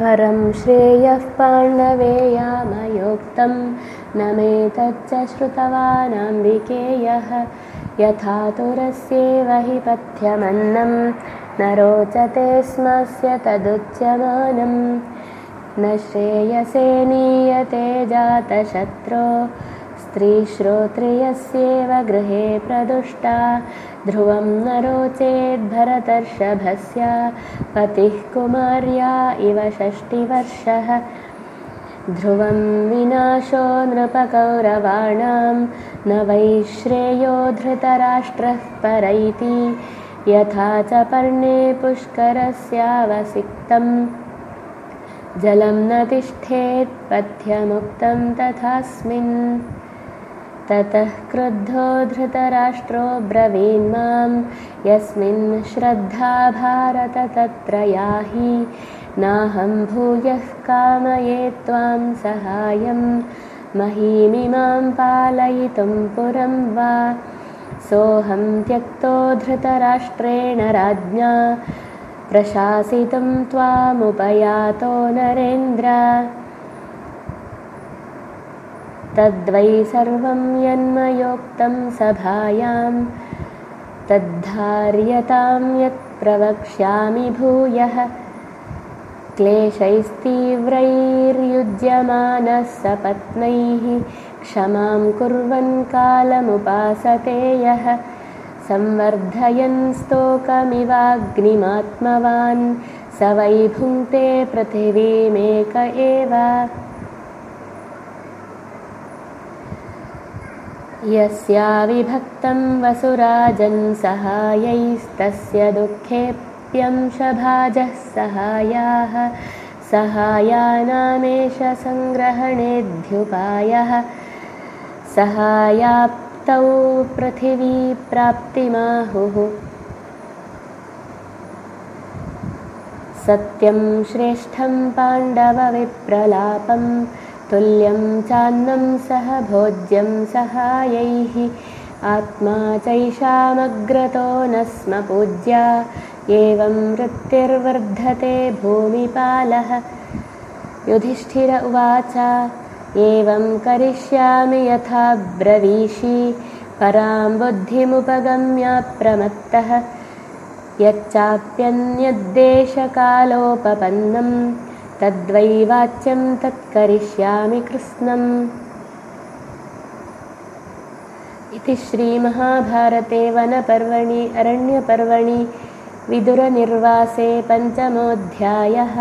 परं श्रेयः पाण्डवेयामयोक्तं न मे तच्च श्रुतवानाम्बिकेयः। यथा तुरस्येव हि पथ्यमन्नं न रोचते स्मस्य तदुच्यमानं न श्रेयसे नीयते जातशत्रो स्त्रीश्रोत्रियस्येव गृहे प्रदुष्टा। ध्रुवं न रोचेद्भरतर्षभस्य पतिः कुमार्या इव षष्टिवर्षः। ध्रुवं विनाशो नृपकौरवाणां। न वैश्रेयो धृतराष्ट्रः परैति। यथा च पर्णे पुष्करस्यावसिक्तं जलं न तिष्ठेत्पथ्यमुक्तं तथास्मिन् ततः क्रुद्धो धृतराष्ट्रो ब्रवीन्मां यस्मिन् श्रद्धा भारत तत्र याहि। नाहं भूयः कामये त्वां सहायं महीमिमां पालयितुं पुरं वा। सोऽहं त्यक्तो धृतराष्ट्रेण राज्ञा। प्रशासितुं त्वामुपयातो नरेन्द्र तद्वै सर्वं यन्मयोक्तं सभायां तद्धार्यतां यत् प्रवक्ष्यामि भूयः। क्लेशैस्तीव्रैर्युज्यमानः सपत्नैः क्षमां कुर्वन् कालमुपासते यः। संवर्धयन् स्तोकमिवाग्निमात्मवान् स वै भुङ्क्ते पृथिवीमेक एव यस्याविभक्तं वसुराजन्सहायैस्तस्य दुःखेऽप्यंशभाजः सहायाः। सहायानामेष सङ्ग्रहणेऽध्युपायः। सहायाप्तौ पृथिवीप्राप्तिमाहुः सत्यं श्रेष्ठं पाण्डवविप्रलापम् तुल्यं चान्नं सह भोज्यं सहायैः। आत्मा चैषामग्रतो न स्म पूज्या। एवं वृत्तिर्वर्धते भूमिपालः। युधिष्ठिर उवाच एवं करिष्यामि यथा ब्रवीषि। परां बुद्धिमुपगम्याप्रमत्तः यच्चाप्यन्यद्देशकालोपपन्नम् तद्वै वाच्यं तत्करिष्यामि कृत्स्नम्। इति श्रीमहाभारते वनपर्वणि अरण्यपर्वणि विदुरनिर्वासे पञ्चमोऽध्यायः